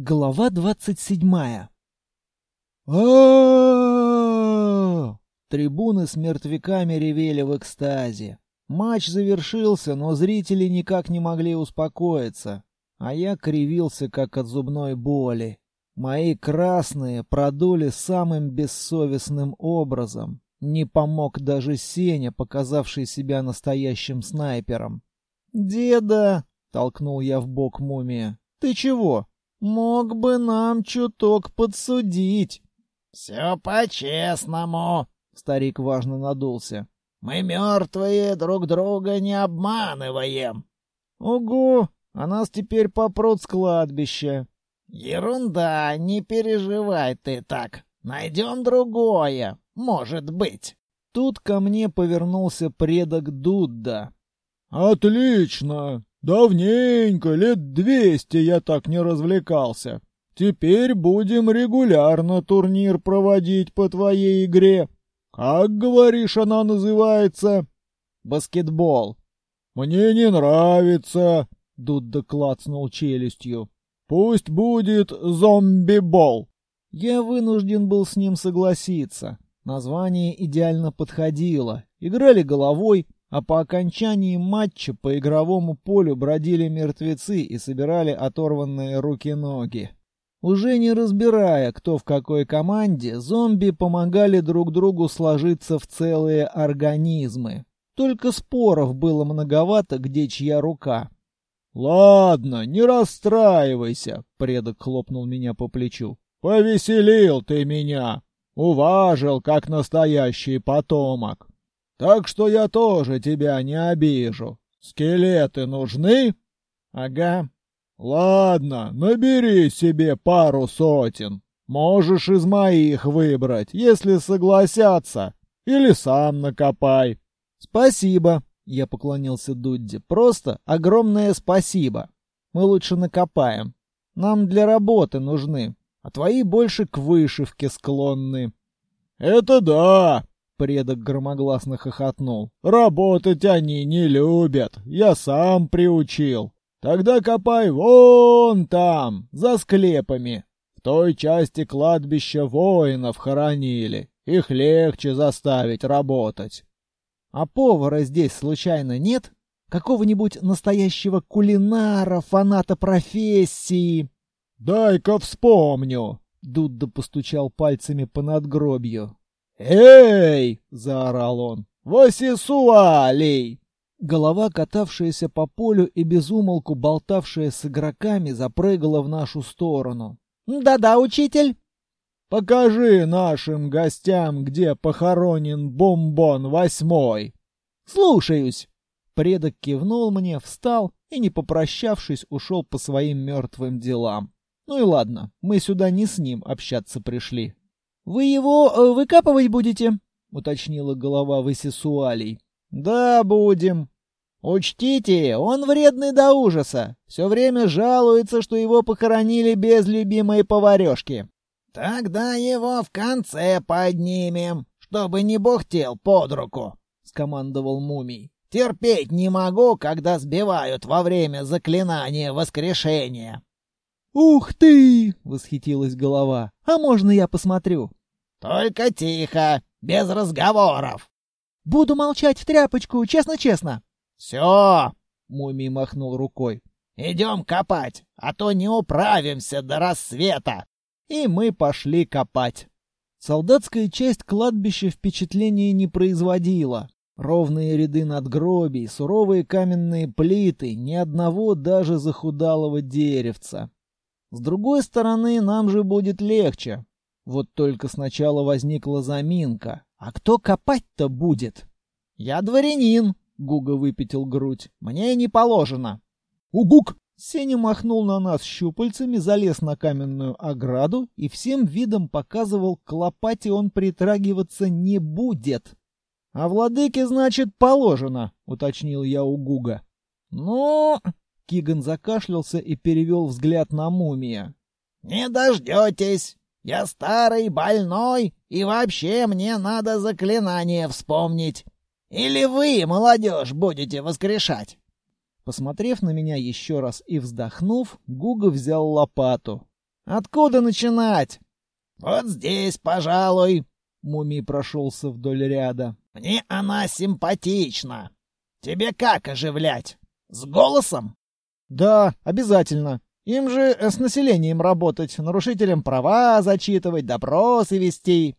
Глава двадцать седьмая. Трибуны с мертвяками ревели в экстазе. Матч завершился, но зрители никак не могли успокоиться, а я кривился, как от зубной боли. Мои красные продули самым бессовестным образом. Не помог даже Сеня, показавший себя настоящим снайпером. «Деда!» — толкнул я в бок мумия. «Ты чего?» Мог бы нам чуток подсудить. Все по-честному, старик важно надулся. Мы мертвые друг друга не обманываем. Ого, а нас теперь попрут с кладбища. Ерунда, не переживай ты так. Найдем другое, может быть. Тут ко мне повернулся предок Дудда. «Отлично! Давненько, лет двести я так не развлекался. Теперь будем регулярно турнир проводить по твоей игре. Как, говоришь, она называется? Баскетбол. Мне не нравится, Дудда клацнул челюстью. Пусть будет зомби-бол. Я вынужден был с ним согласиться. Название идеально подходило. Играли головой, а по окончании матча по игровому полю бродили мертвецы и собирали оторванные руки-ноги. Уже не разбирая, кто в какой команде, зомби помогали друг другу сложиться в целые организмы. Только споров было многовато, где чья рука. «Ладно, не расстраивайся», — предок хлопнул меня по плечу. «Повеселил ты меня, уважил, как настоящий потомок. Так что я тоже тебя не обижу. Скелеты нужны? Ага. Ладно, набери себе пару сотен. Можешь из моих выбрать, если согласятся. Или сам накопай. Спасибо, я поклонился Дудде. Просто огромное спасибо. Мы лучше накопаем. Нам для работы нужны, а твои больше к вышивке склонны. Это да, Предок громогласно хохотнул. «Работать они не любят, я сам приучил. Тогда копай вон там, за склепами. В той части кладбища воинов хоронили, их легче заставить работать». «А повара здесь случайно нет? Какого-нибудь настоящего кулинара, фаната профессии?» «Дай-ка вспомню!» Дудда постучал пальцами по надгробью. «Эй!» — заорал он. «Васисуалей!» Голова, катавшаяся по полю и безумолку болтавшая с игроками, запрыгала в нашу сторону. «Да-да, учитель!» «Покажи нашим гостям, где похоронен Бомбон Восьмой!» «Слушаюсь!» Предок кивнул мне, встал и, не попрощавшись, ушел по своим мертвым делам. Ну и ладно, мы сюда не с ним общаться пришли. «Вы его э, выкапывать будете?» — уточнила голова Васисуалей. «Да, будем. Учтите, он вредный до ужаса. Все время жалуется, что его похоронили без любимой поварешки. Тогда его в конце поднимем, чтобы не бухтел под руку», — скомандовал мумий. «Терпеть не могу, когда сбивают во время заклинания воскрешения». «Ух ты!» — восхитилась голова. «А можно я посмотрю?» «Только тихо, без разговоров!» «Буду молчать в тряпочку, честно-честно!» «Все!» — Мумий махнул рукой. «Идем копать, а то не управимся до рассвета!» И мы пошли копать. Солдатская часть кладбища впечатления не производила. Ровные ряды надгробий, суровые каменные плиты, ни одного даже захудалого деревца. С другой стороны, нам же будет легче. Вот только сначала возникла заминка. А кто копать-то будет? Я дворянин, Гуга выпятил грудь. Мне не положено. Угук! Сеня махнул на нас щупальцами, залез на каменную ограду и всем видом показывал, к лопате он притрагиваться не будет. — А владыке, значит, положено, — уточнил я у Гуга. — Ну... — Киган закашлялся и перевел взгляд на мумия. — Не дождетесь. Я старый, больной, и вообще мне надо заклинание вспомнить. Или вы, молодежь, будете воскрешать?» Посмотрев на меня еще раз и вздохнув, Гуга взял лопату. Откуда начинать? Вот здесь, пожалуй. Мумий прошелся вдоль ряда. Мне она симпатична. Тебе как оживлять? С голосом? Да, обязательно. Им же с населением работать, нарушителям права зачитывать, допросы вести.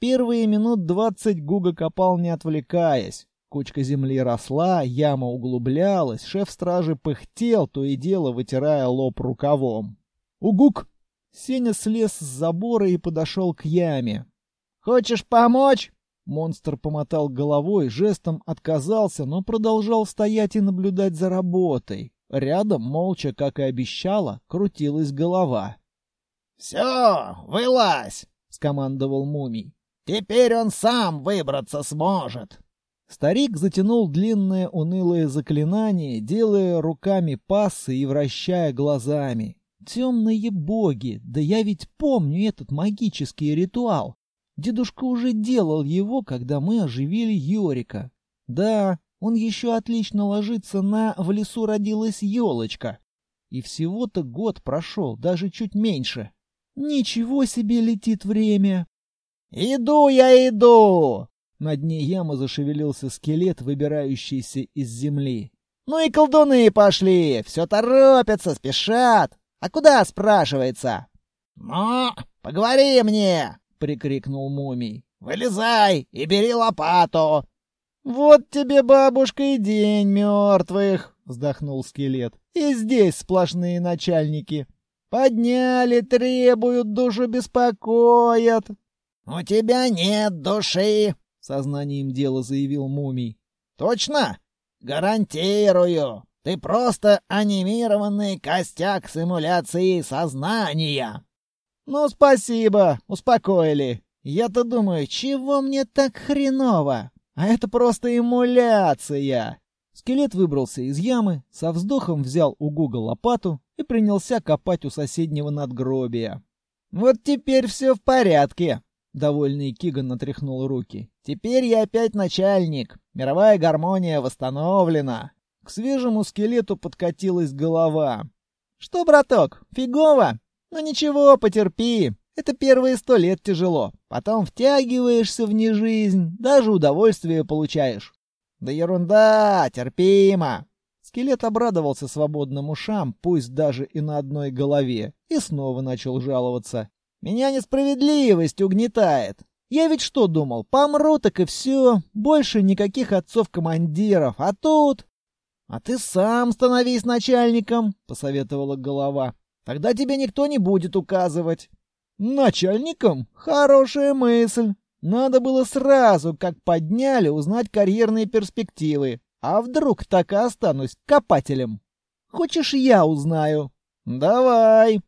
Первые минут двадцать Гуга копал, не отвлекаясь. Кучка земли росла, яма углублялась, шеф стражи пыхтел, то и дело вытирая лоб рукавом. «Угук!» Сеня слез с забора и подошел к яме. «Хочешь помочь?» Монстр помотал головой, жестом отказался, но продолжал стоять и наблюдать за работой. Рядом, молча, как и обещала, крутилась голова. «Все, вылазь!» — скомандовал мумий. «Теперь он сам выбраться сможет!» Старик затянул длинное унылое заклинание, делая руками пассы и вращая глазами. Темные боги, да я ведь помню этот магический ритуал. Дедушка уже делал его, когда мы оживили Йорика. Да, он еще отлично ложится на «В лесу родилась елочка». И всего-то год прошел, даже чуть меньше. Ничего себе летит время. «Иду я, иду!» На дне ямы зашевелился скелет, выбирающийся из земли. «Ну и колдуны пошли! Все торопятся, спешат! А куда, спрашивается?» «Ну, поговори мне!» — прикрикнул мумий. «Вылезай и бери лопату!» «Вот тебе, бабушка, и день мертвых!» — вздохнул скелет. «И здесь сплошные начальники. Подняли, требуют, душу беспокоят». «У тебя нет души!» — сознанием дела заявил мумий. «Точно? Гарантирую! Ты просто анимированный костяк симуляции сознания!» «Ну, спасибо, успокоили. Я-то думаю, чего мне так хреново? А это просто эмуляция!» Скелет выбрался из ямы, со вздохом взял у Гуга лопату и принялся копать у соседнего надгробия. «Вот теперь все в порядке!» Довольный Киган натряхнул руки. «Теперь я опять начальник. Мировая гармония восстановлена. К свежему скелету подкатилась голова. «Что, браток, фигово? Ну ничего, потерпи. Это первые сто лет тяжело. Потом втягиваешься в нежизнь, даже удовольствие получаешь». «Да ерунда, терпимо». Скелет обрадовался свободным ушам, пусть даже и на одной голове, и снова начал жаловаться. «Меня несправедливость угнетает. Я ведь что думал, помру так и все, больше никаких отцов-командиров, а тут «А ты сам становись начальником», — посоветовала голова. «Тогда тебе никто не будет указывать». «Начальником? Хорошая мысль. Надо было сразу, как подняли, узнать карьерные перспективы. А вдруг так и останусь копателем? Хочешь, я узнаю?» «Давай».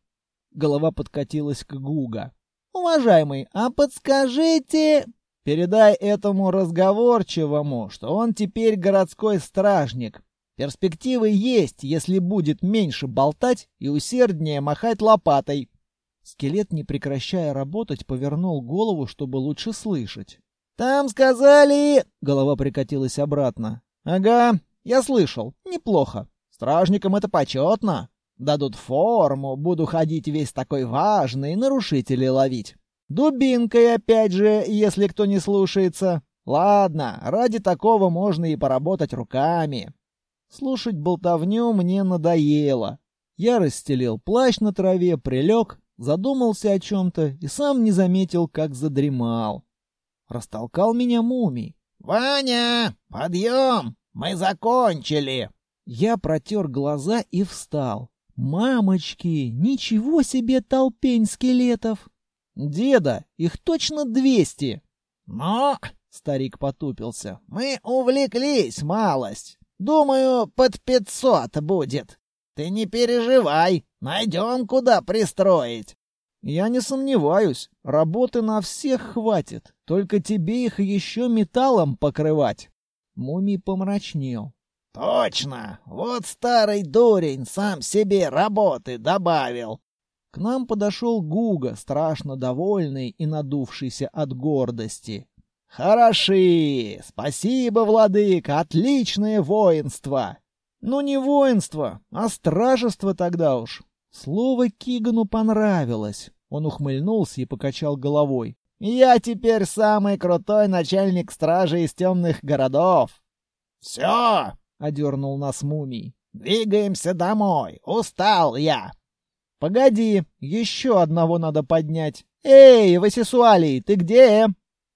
Голова подкатилась к Гуга. «Уважаемый, а подскажите...» «Передай этому разговорчивому, что он теперь городской стражник. Перспективы есть, если будет меньше болтать и усерднее махать лопатой. Скелет, не прекращая работать, повернул голову, чтобы лучше слышать. «Там сказали...» — голова прикатилась обратно. «Ага, я слышал. Неплохо. Стражникам это почетно. Дадут форму, буду ходить весь такой важный, нарушителей ловить. Дубинкой опять же, если кто не слушается. Ладно, ради такого можно и поработать руками. Слушать болтовню мне надоело. Я расстелил плащ на траве, прилег, задумался о чем-то и сам не заметил, как задремал. Растолкал меня мумий. «Ваня, подъем! Мы закончили!» Я протер глаза и встал. «Мамочки, ничего себе толпень скелетов!» «Деда, их точно двести!» «Но...» — старик потупился. «Мы увлеклись малость. Думаю, под пятьсот будет. Ты не переживай, найдем куда пристроить. Я не сомневаюсь, работы на всех хватит, только тебе их еще металлом покрывать. Мумий помрачнел. Точно, вот старый дурень сам себе работы добавил. К нам подошел Гуга, страшно довольный и надувшийся от гордости. «Хороши! Спасибо, владыка! Отличное воинство!» «Ну не воинство, а стражество тогда уж. Слово Кигану понравилось. Он ухмыльнулся и покачал головой. «Я теперь самый крутой начальник стражи из темных городов!» «Все!» — одернул нас мумий. «Двигаемся домой! Устал я!» «Погоди, еще одного надо поднять! Эй, Васисуалий, ты где?»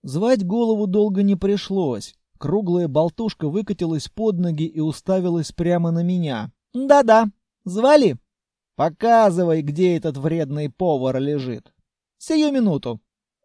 Звать голову долго не пришлось. Круглая болтушка выкатилась под ноги и уставилась прямо на меня. «Да-да, звали?» «Показывай, где этот вредный повар лежит». «Сию минуту».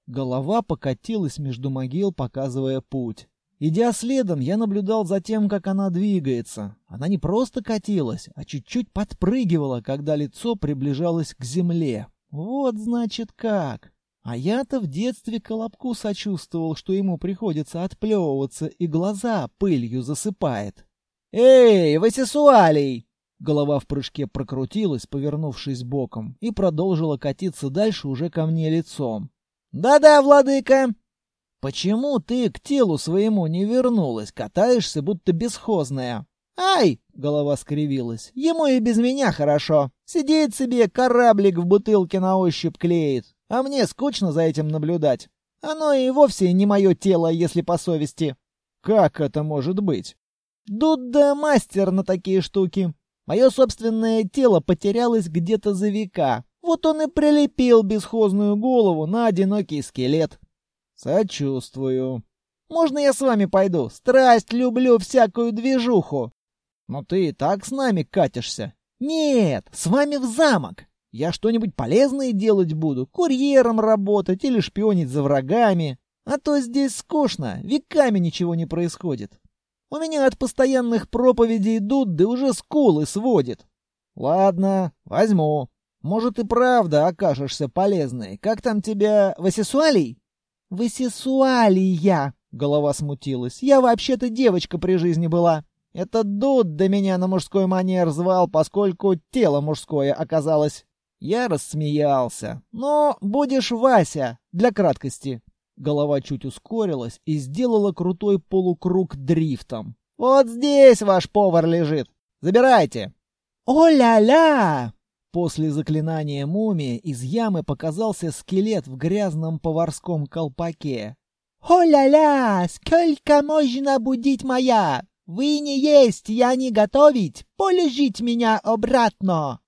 Голова покатилась между могил, показывая путь. Идя следом, я наблюдал за тем, как она двигается. Она не просто катилась, а чуть-чуть подпрыгивала, когда лицо приближалось к земле. Вот значит как. А я-то в детстве Колобку сочувствовал, что ему приходится отплевываться и глаза пылью засыпает. «Эй, Васисуалий!» Голова в прыжке прокрутилась, повернувшись боком, и продолжила катиться дальше уже ко мне лицом. «Да-да, владыка!» «Почему ты к телу своему не вернулась? Катаешься, будто бесхозная». «Ай!» — голова скривилась. «Ему и без меня хорошо. Сидит себе, кораблик в бутылке на ощупь клеит. А мне скучно за этим наблюдать. Оно и вовсе не мое тело, если по совести». «Как это может быть?» «Дудда мастер на такие штуки. Мое собственное тело потерялось где-то за века. Вот он и прилепил бесхозную голову на одинокий скелет. Сочувствую. Можно я с вами пойду? Страсть люблю всякую движуху. Но ты и так с нами катишься. Нет, с вами в замок. Я что-нибудь полезное делать буду, курьером работать или шпионить за врагами. А то здесь скучно, веками ничего не происходит. У меня от постоянных проповедей Дудды уже скулы сводит. Ладно, возьму. Может и правда окажешься полезной. Как там тебя, Васисуалий? Васисуалия, голова смутилась. Я вообще-то девочка при жизни была. Это Дудда меня на мужской манер звал, поскольку тело мужское оказалось. Я рассмеялся. Но будешь Вася, для краткости. Голова чуть ускорилась и сделала крутой полукруг дрифтом. «Вот здесь ваш повар лежит. Забирайте!» «О-ля-ля!» После заклинания мумии из ямы показался скелет в грязном поварском колпаке. «О-ля-ля! Сколько можно будить моя? Вы не есть, я не готовить! Полежить меня обратно!»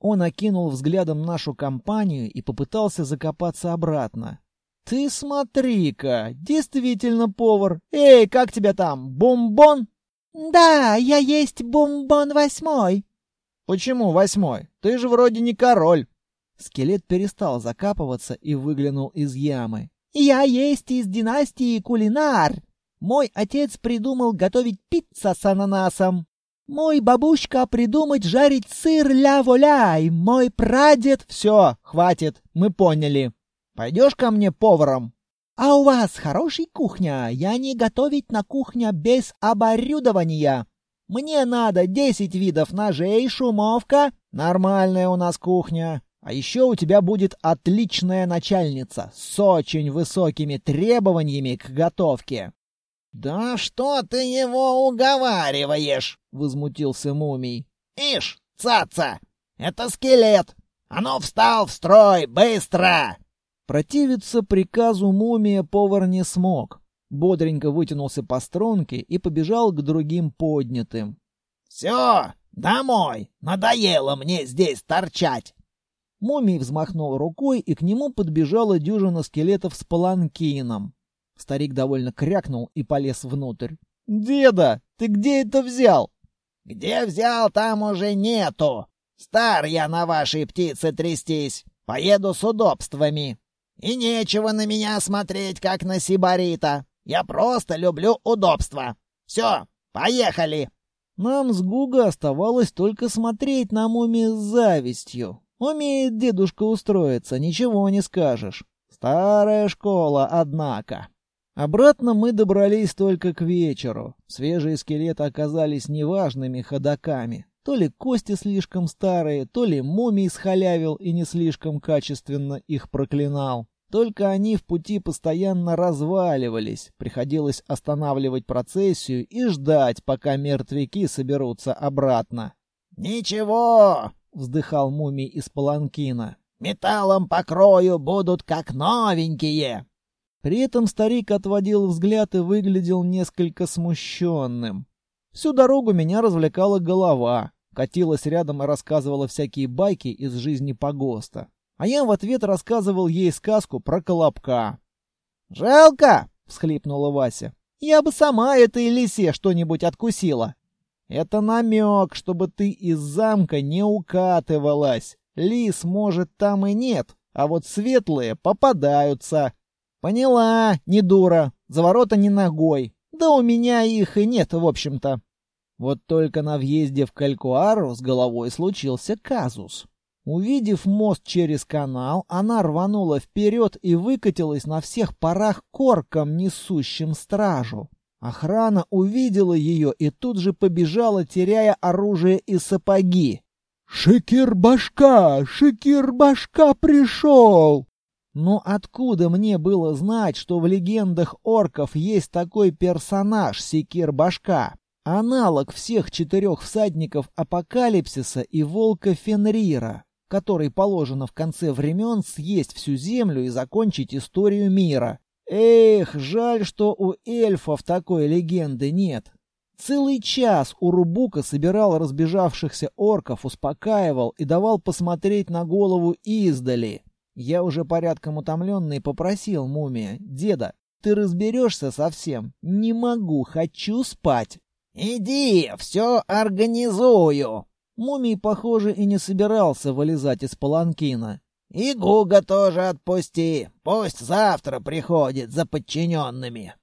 Он окинул взглядом нашу компанию и попытался закопаться обратно. «Ты смотри-ка, действительно повар. Эй, как тебя там, бомбон?» «Да, я есть бомбон восьмой». «Почему восьмой? Ты же вроде не король». Скелет перестал закапываться и выглянул из ямы. «Я есть из династии кулинар. Мой отец придумал готовить пицца с ананасом. Мой бабушка придумать жарить сыр ля-воляй. Мой прадед... Все, хватит, мы поняли. Пойдешь ко мне поваром?» «А у вас хорошая кухня? Я не готовить на кухне без оборудования. Мне надо десять видов ножей, шумовка. Нормальная у нас кухня. А еще у тебя будет отличная начальница с очень высокими требованиями к готовке». «Да что ты его уговариваешь?» — возмутился мумий. «Ишь, цаца! Это скелет! А ну встал в строй, быстро!» Противиться приказу мумия повар не смог. Бодренько вытянулся по струнке и побежал к другим поднятым. «Все, домой! Надоело мне здесь торчать!» Мумий взмахнул рукой, и к нему подбежала дюжина скелетов с паланкином. Старик довольно крякнул и полез внутрь. «Деда, ты где это взял?» «Где взял, там уже нету. Стар я на вашей птице трястись. Поеду с удобствами». И нечего на меня смотреть, как на сибарита. Я просто люблю удобство. Все, поехали!» Нам с Гуга оставалось только смотреть на муми с завистью. Умеет дедушка устроиться, ничего не скажешь. Старая школа, однако. Обратно мы добрались только к вечеру. Свежие скелеты оказались неважными ходаками. То ли кости слишком старые, то ли мумий схалявил и не слишком качественно их проклинал. Только они в пути постоянно разваливались, приходилось останавливать процессию и ждать, пока мертвяки соберутся обратно. «Ничего, вздыхал мумий из паланкина. «Металлом покрою, будут как новенькие!» При этом старик отводил взгляд и выглядел несколько смущенным. Всю дорогу меня развлекала голова, катилась рядом и рассказывала всякие байки из жизни погоста. А я в ответ рассказывал ей сказку про колобка. «Жалко!» — всхлипнула Вася. «Я бы сама этой лисе что-нибудь откусила». «Это намек, чтобы ты из замка не укатывалась. Лис, может, там и нет, а вот светлые попадаются». «Поняла, не дура. За ворота не ногой. Да у меня их и нет, в общем-то». Вот только на въезде в Калькуару с головой случился казус. Увидев мост через канал, она рванула вперед и выкатилась на всех парах корком, несущим стражу. Охрана увидела ее и тут же побежала, теряя оружие и сапоги. «Шикир-башка! Шикир-башка пришел!» Но откуда мне было знать, что в легендах орков есть такой персонаж Секир-башка? Аналог всех четырех всадников Апокалипсиса и Волка Фенрира, который положено в конце времен съесть всю землю и закончить историю мира. Эх, жаль, что у эльфов такой легенды нет. Целый час Урубука собирал разбежавшихся орков, успокаивал и давал посмотреть на голову издали. Я уже порядком утомленный попросил мумия, «Деда, ты разберешься совсем? Не могу, хочу спать». «Иди, все организую!» Мумий, похоже, и не собирался вылезать из паланкина. «И Гуга тоже отпусти, пусть завтра приходит за подчиненными».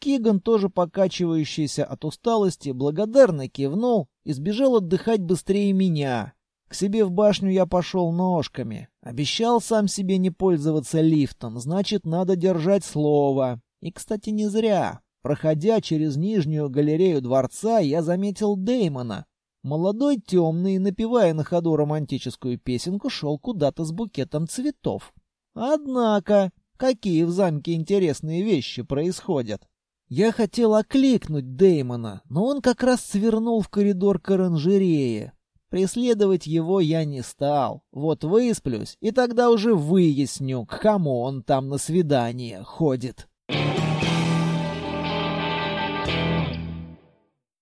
Киган, тоже покачивающийся от усталости, благодарно кивнул и сбежал отдыхать быстрее меня. К себе в башню я пошел ножками. Обещал сам себе не пользоваться лифтом, значит, надо держать слово. И, кстати, не зря. Проходя через нижнюю галерею дворца, я заметил Деймона. Молодой темный, напевая на ходу романтическую песенку, шел куда-то с букетом цветов. Однако, какие в замке интересные вещи происходят. Я хотел окликнуть Деймона, но он как раз свернул в коридор к оранжерее. Преследовать его я не стал. Вот высплюсь, и тогда уже выясню, к кому он там на свидание ходит.